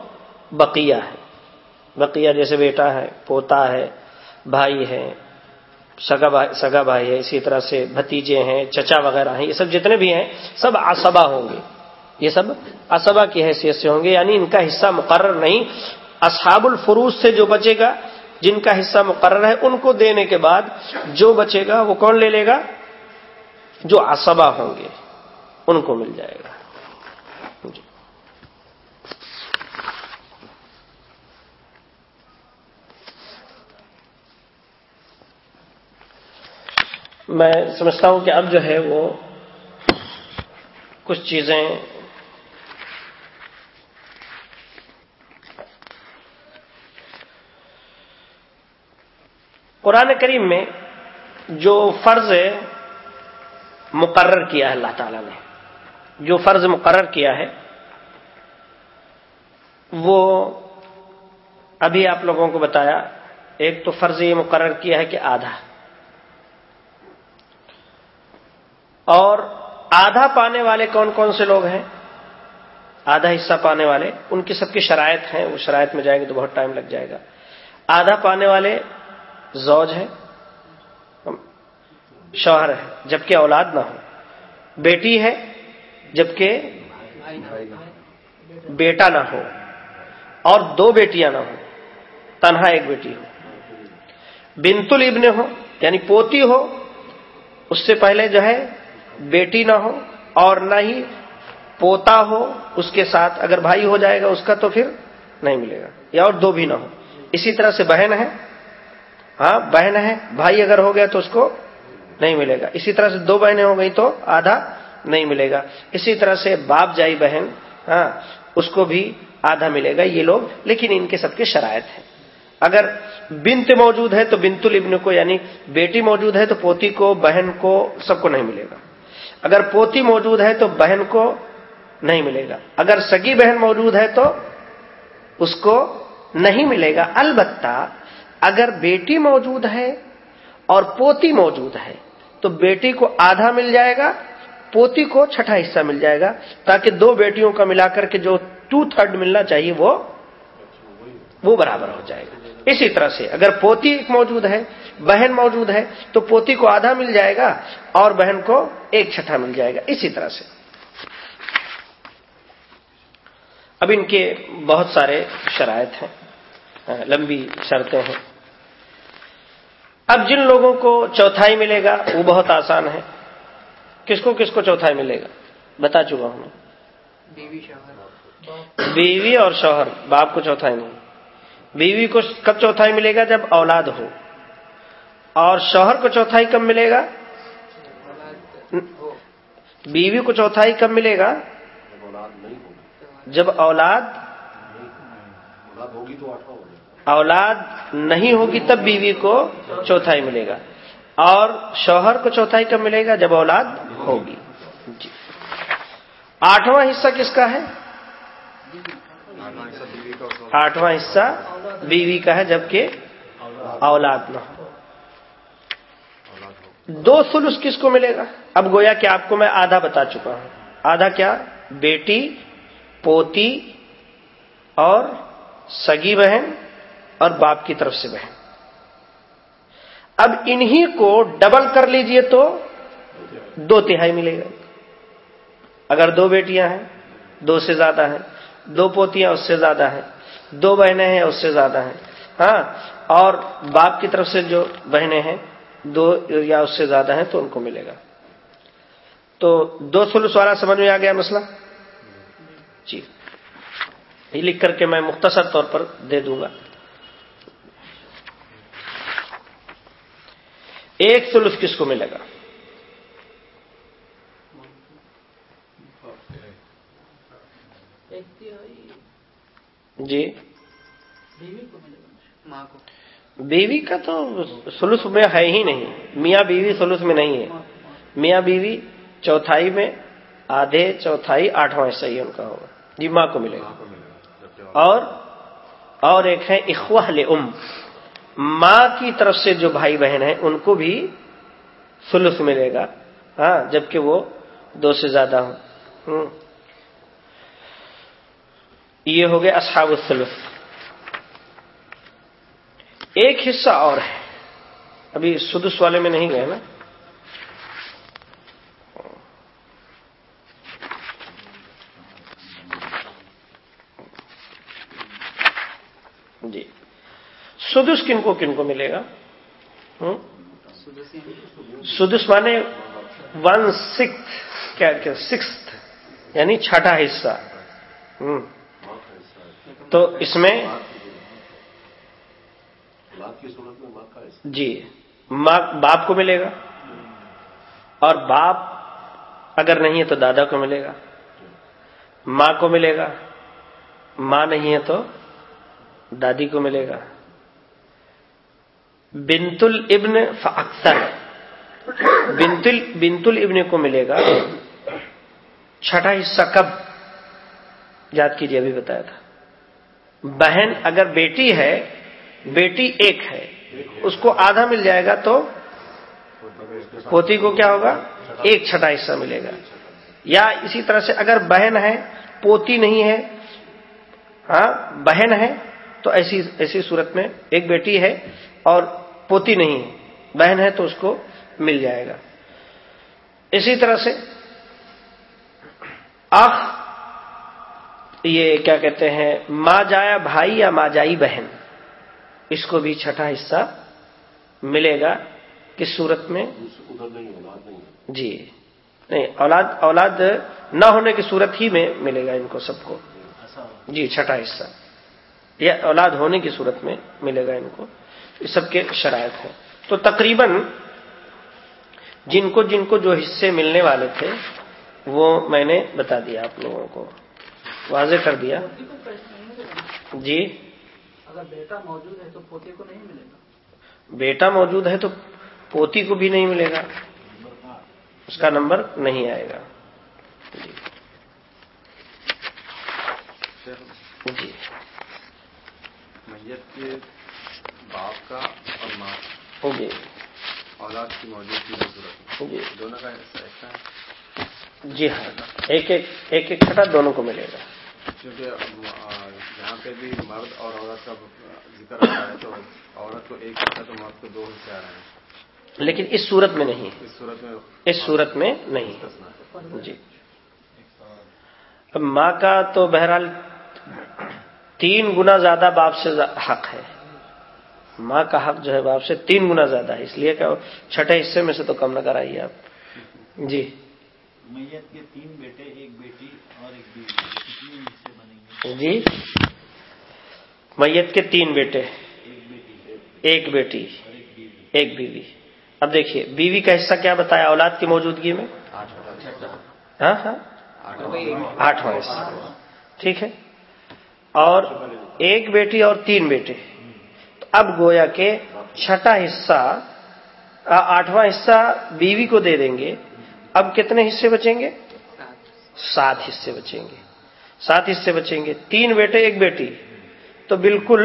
بقیہ ہے۔ بقیہ جیسے بیٹا ہے، پوتا ہے، بھائی ہے، سگا بھائی سگا بھائی ہے، اسی طرح سے بھتیجے ہیں، چچا وغیرہ ہیں، یہ سب جتنے بھی ہیں، سب اسبا ہوں گے۔ یہ سب اسبا کی حیثیت سے ہوں گے یعنی ان کا حصہ مقرر نہیں۔ اصحاب الفروز سے جو بچے گا، جن کا حصہ مقرر ہے، ان کو دینے کے بعد جو بچے گا، وہ کون لے لے گا؟ جو اسبا ہوں گے، ان کو مل جائے گا۔ جی۔ میں سمجھتا ہوں کہ اب جو ہے وہ کچھ چیزیں قرآن کریم میں جو فرض ہے مقرر کیا ہے اللہ تعالی نے۔ جو فرض مقرر کیا ہے، وہ ابھی آپ لوگوں کو بتایا، ایک تو فرض یہ مقرر کیا ہے کہ آدھا۔ اور آدھا پانے والے کون کون سے لوگ ہیں؟ آدھا حصہ پانے والے، ان کی سب کی شرائط ہیں، وہ شرائط میں جائیں گے تو بہت ٹائم لگ جائے گا۔ آدھا پانے والے زوج ہے شوہر ہے، جبکہ اولاد نہ ہو۔ بیٹی ہے، جبکہ بیٹا نہ ہو۔ اور دو بیٹیاں نہ ہو، تنہا ایک بیٹی ہو۔ بنت الابن ہو یعنی پوتی ہو، اس سے پہلے جو ہے، بیٹی نہ ہو اور نہ ہی پوتا ہو، اس کے ساتھ اگر بھائی ہو جائے گا، اس کا تو پھر نہیں ملے گا۔ یا اور دو بھی نہ ہو۔ اسی طرح سے بہن ہے۔ ہاں بہن ہے، بھائی اگر ہو گیا تو اس کو نہیں ملے گا۔ اسی طرح سے دو بہنیں ہو گئی تو آدھا نہیں ملے گا۔ اسی طرح سے باپ جائی بہن ہاں اس کو بھی آدھا ملے گا، یہ لوگ۔ لیکن ان کے سب کے شرائط ہیں۔ اگر بنت موجود ہے تو بنت الابن کو یعنی بیٹی موجود ہے تو پوتی کو، بہن کو سب کو نہیں ملے گا۔ اگر پوتی موجود ہے تو بہن کو نہیں ملے گا۔ اگر سگی بہن موجود ہے تو اس کو نہیں ملے گا۔ البتہ اگر بیٹی موجود ہے اور پوتی موجود ہے تو بیٹی کو آدھا مل جائے گا، پوتی کو چھٹا حصہ مل جائے گا، تاکہ دو بیٹیوں کا ملا کر کے جو ٹو تھرڈ ملنا چاہیے وہ وہ برابر ہو جائے گا۔ اسی طرح سے اگر پوتی ایک موجود ہے، بہن موجود ہے، تو پوتی کو آدھا مل جائے گا اور بہن کو ایک چھٹا مل جائے گا۔ اسی طرح سے۔ اب ان کے بہت سارے شرائط ہیں، لمبی شرطیں ہیں۔ اب جن لوگوں کو چوتھائی ملے گا وہ بہت آسان ہے۔ کس کو کس کو چوتھائی ملے گا؟ بتا چکا ہوں میں۔ بیوی اور شوہر باپ کو چوتھائی نہیں بیوی کو کب چوتھائی ملے گا؟ جب اولاد ہو۔ اور شوہر کو چوتھائی کب ملے گا؟ بیوی کو چوتھائی کب ملے گا؟ جب اولاد اولاد نہیں ہوگی تب بیوی کو چوتھائی ملے گا اور شوہر کو چوتھائی کب ملے گا جب اولاد ہوگی جی۔ آٹھواں حصہ کس کا ہے؟ آٹھواں حصہ بیوی کا ہے جبکہ اولاد نہ ہو۔ دو سلس کس کو ملے گا؟ اب گویا کہ آپ کو میں آدھا بتا چکا ہوں۔ آدھا کیا؟ بیٹی، پوتی اور سگی بہن۔ اور باپ کی طرف سے بہن۔ اب انہی کو ڈبل کر لیجیے تو دو تہائی ملے گا۔ اگر دو بیٹیاں ہیں، دو سے زیادہ ہیں، دو پوتیاں اس سے زیادہ ہیں، دو بہنیں ہیں اس سے زیادہ ہیں۔ ہاں اور باپ کی طرف سے جو بہنیں ہیں، دو یا اس سے زیادہ ہیں تو ان کو ملے گا۔ تو دو سلس والا سمجھ میں آ گیا مسئلہ؟ جی۔ یہ لکھ کر کے میں مختصر طور پر دے دوں گا۔ ایک سلس کس کو ملے گا؟ جی۔ بیوی کا تو سلس میں ہے ہی نہیں۔ میاں بیوی سلس میں نہیں ہے۔ میاں بیوی چوتھائی میں آدھے چوتھائی آٹھواں حصہ ہی ان کا ہوگا۔ جی ماں کو ملے گا۔ اور اور ایک ہے اخواہ ام ماں کی طرف سے جو بھائی بہن ہیں، ان کو بھی سلس ملے گا۔ ہاں جبکہ وہ دو سے زیادہ ہوں۔ یہ ہو گیا اصحاب السلف ایک حصہ اور ہے۔ ابھی سدس والے میں نہیں گئے نا جی سدس کن کو کن کو ملے گا؟ سدس مانے ون سکس کیا سکس یعنی چھٹا حصہ۔ تو اس میں جی ماں، باپ کو ملے گا۔ اور باپ اگر نہیں ہے تو دادا کو ملے گا۔ ماں کو ملے گا۔ ماں نہیں ہے تو دادی کو ملے گا۔ بنت الابن فاکثر۔ بنت بنت الابن کو ملے گا۔ چھٹا حصہ کب؟ یاد کیجیے، ابھی بتایا تھا۔ بہن اگر بیٹی ہے، بیٹی ایک ہے، اس کو آدھا مل جائے گا تو پوتی کو کیا ہوگا؟ ایک چھٹا حصہ ملے گا۔ یا اسی طرح سے اگر بہن ہے، پوتی نہیں ہے ہاں بہن ہے، تو ایسی ایسی صورت میں ایک بیٹی ہے اور پوتی نہیں ہے۔ بہن ہے تو اس کو مل جائے گا۔ اسی طرح سے آخ یہ کیا کہتے ہیں ماں جایا بھائی یا ماں جائی بہن۔ اس کو بھی چھٹا حصہ ملے گا۔ کس صورت میں؟ جی۔ نہیں، اولاد اولاد نہ ہونے کی صورت ہی میں ملے گا ان کو سب کو۔ جی چھٹا حصہ۔ یا اولاد ہونے کی صورت میں ملے گا ان کو۔ یہ سب کے شرائط ہیں۔ تو تقریباً جن کو جن کو جو حصے ملنے والے تھے وہ میں نے بتا دیا آپ لوگوں کو۔ واضح کر دیا۔ جی۔ اگر بیٹا موجود ہے تو پوتے کو نہیں ملے گا۔ بیٹا موجود ہے تو پوتی کو بھی نہیں ملے گا۔ اس کا نمبر نہیں آئے گا۔ جی۔ میت کے باپ کا اور ماں جی اولاد کی موجودگی جی دونوں کا ایسا ہے۔ جی ہاں۔ ایک ایک ایک ایک چھٹا دونوں کو ملے گا۔ کیونکہ یہاں پہ بھی مرد اور عورت کا ذکر آ ہے تو عورت کو ایک حصہ تو مرد کو دو حصے آ رہے ہیں۔ لیکن اس صورت میں نہیں۔ اس صورت میں اس صورت میں نہیں۔ جی۔ اب ماں کا تو بہرحال تین گنا زیادہ باپ سے حق ہے۔ ماں کا حق جو ہے باپ سے تین گنا زیادہ ہے اس لیے کہ چھٹے حصے میں سے تو کم نہ کرائیے آپ۔ جی۔ میت کے تین بیٹے ایک بیٹی اور ایک گے؟ جی۔ میت کے تین بیٹے۔ ایک بیٹی۔ ایک بیٹی۔ بیوی۔ اب دیکھیے بیوی کا حصہ کیا بتایا اولاد کی موجودگی میں؟ ہاں ہاں۔ آٹھواں حصہ۔ ٹھیک ہے۔ اور ایک بیٹی اور تین بیٹے۔ اب گویا کہ چھٹا حصہ آٹھواں حصہ بیوی کو دے دیں گے۔ اب کتنے حصے بچیں گے؟ سات حصے بچیں گے۔ سات حصے بچیں گے۔ تین بیٹے ایک بیٹی۔ تو بالکل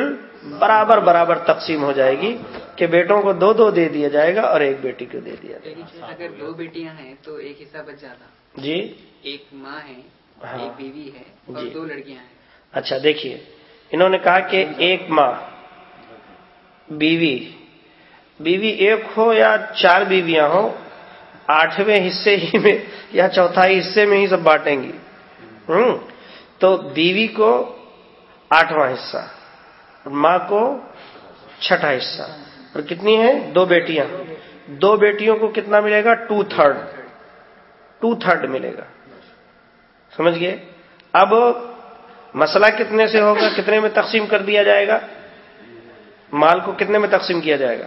برابر برابر تقسیم ہو جائے گی کہ بیٹوں کو دو دو دے دیا جائے گا اور ایک بیٹی کو دے دیا جائے لیکن اگر دو بیٹیاں ہیں تو ایک حصہ بچ جاتا۔ گا جی؟ ایک ماں ہے ہاں۔ ایک بیوی ہے اور جی۔ دو لڑکیاں ہیں۔ اچھا دیکھیے۔ انہوں نے کہا کہ ایک ماں۔ بیوی۔ بیوی ایک ہو یا چار بیویاں ہوں، آٹھویں حصے ہی میں یا چوتھائی حصے میں ہی سب بانٹیں گی۔ ہوں، تو بیوی کو آٹھواں حصہ اور ماں کو چھٹا حصہ۔ اور کتنی ہیں؟ دو بیٹیاں۔ دو بیٹیوں کو کتنا ملے گا؟ Two third. ٹو تھرڈ ملے گا۔ سمجھ گئے؟ اب مسئلہ کتنے سے ہوگا؟ کتنے میں تقسیم کر دیا جائے گا؟ مال کو کتنے میں تقسیم کیا جائے گا؟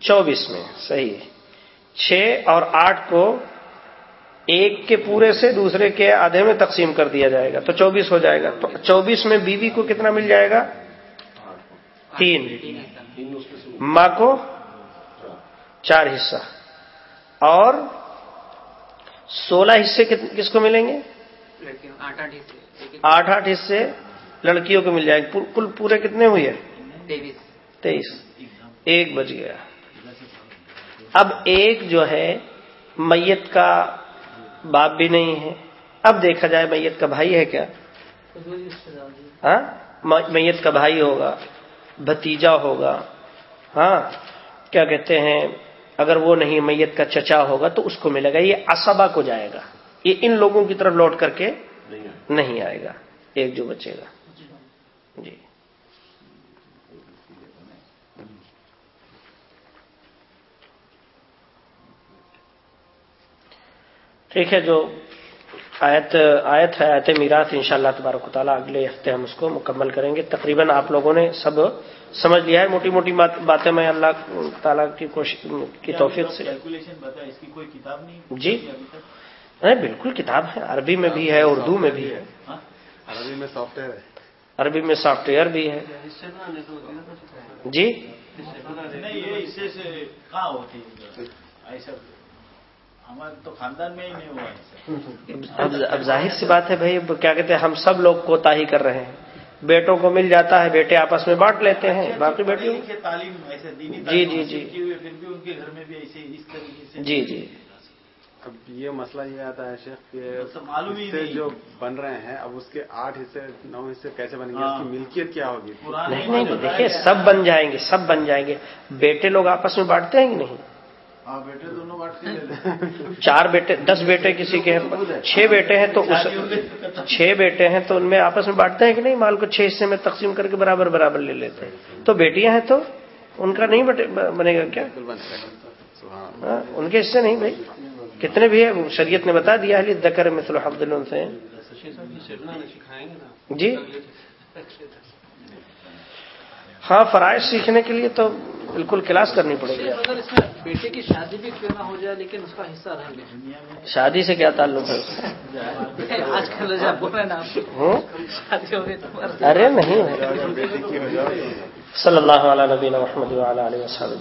چوبیس میں صحیح. ہے چھ اور آٹھ کو ایک کے پورے سے دوسرے کے آدھے میں تقسیم کر دیا جائے گا تو چوبیس ہو جائے گا۔ تو چوبیس میں بیوی کو کتنا مل جائے گا؟ تین۔ ماں کو چار حصہ۔ اور سولہ حصے کس کو ملیں گے؟ آٹھ آٹھ حصے لڑکیوں کو مل جائے۔ گے کل پورے کتنے ہوئے؟ تیئیس۔ تیئیس۔ ایک بج گیا۔ اب ایک جو ہے میت کا باپ بھی نہیں ہے۔ اب دیکھا جائے میت کا بھائی ہے کیا؟ ہاں؟ میت کا بھائی ہوگا بھتیجا ہوگا۔ ہاں؟ کیا کہتے ہیں اگر وہ نہیں میت کا چچا ہوگا تو اس کو ملے گا۔ یہ اسبا کو جائے گا۔ یہ ان لوگوں کی طرف لوٹ کر کے نہیں آئے گا۔ ایک جو بچے گا۔ جی۔ ٹھیک ہے جو آیت آیت ہے آیت میراث ان شاء اللہ تبارک و تعالیٰ اگلے ہفتے ہم اس کو مکمل کریں گے۔ تقریباً آپ لوگوں نے سب سمجھ لیا ہے۔ موٹی موٹی بات- باتیں میں اللہ تعالیٰ کی کوشش کی توفیق سے۔ کیلکولیشن بتا اس کی کوئی کتاب نہیں؟ جی۔ ابھی تک؟ نہیں بالکل کتاب ہے۔ عربی میں بھی ہے اردو میں بھی ہے۔ عربی میں سافٹ ویئر ہے۔ عربی میں سافٹ ویئر بھی ہے۔ جی؟ ہی اب ظاہر سی بات ہے بھائی کیا کہتے ہیں ہم سب لوگ کوتاہی کر رہے ہیں۔ بیٹوں کو مل جاتا ہے بیٹے آپس میں بانٹ لیتے ہیں۔ باقی لکھے تعلیم ایسے دینی جی، تعلیم جی، جی۔ کیے ہوئے پھر بھی ان کے گھر میں بھی ایسے اس طریقے سے جی جی۔ اب یہ مسئلہ یہ آتا ہے شیخ کہ نہیں۔ جو بن رہے ہیں اب اس کے آٹھ حصے نو حصے کیسے بنیں گے؟ ہاں۔ اس کی ملکیت کیا ہوگی؟ نہیں نہیں دیکھیے سب بن جائیں گے سب بن جائیں گے۔ بیٹے لوگ آپس میں بانٹتے ہیں کہ نہیں؟ ہاں بیٹے دونوں بانٹ کے لے لیں چار بیٹے دس بیٹے کسی کے ہیں چھ بیٹے ہیں تو چھ بیٹے ہیں تو ان میں آپس میں بانٹتے ہیں کہ نہیں؟ مال کو چھ حصے میں تقسیم کر کے برابر برابر لے لیتے ہیں۔ تو بیٹیاں ہیں تو ان کا نہیں بنے گا کیا۔ ہاں، ان کے حصے نہیں بھائی۔ کتنے بھی ہے شریعت نے بتا دیا ہے دکر مثل حفظ سے جی۔ ہاں فرائض سیکھنے کے لیے تو بالکل کلاس کرنی پڑے گی۔ بیٹے کی شادی بھی کیوں نہ ہو جائے لیکن اس کا حصہ رہ لے۔ شادی سے کیا تعلق ہے؟ آج کل ارے نہیں صلی اللہ علیہ نبینا محمد وعلى اله وصحبه